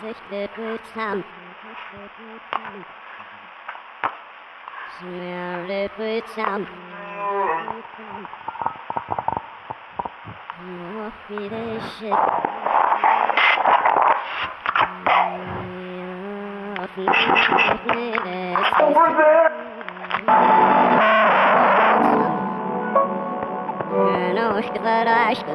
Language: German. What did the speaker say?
sich liquid sound. Smell liquid sound. Oh, be this shit. Over there! Ножка, барашка,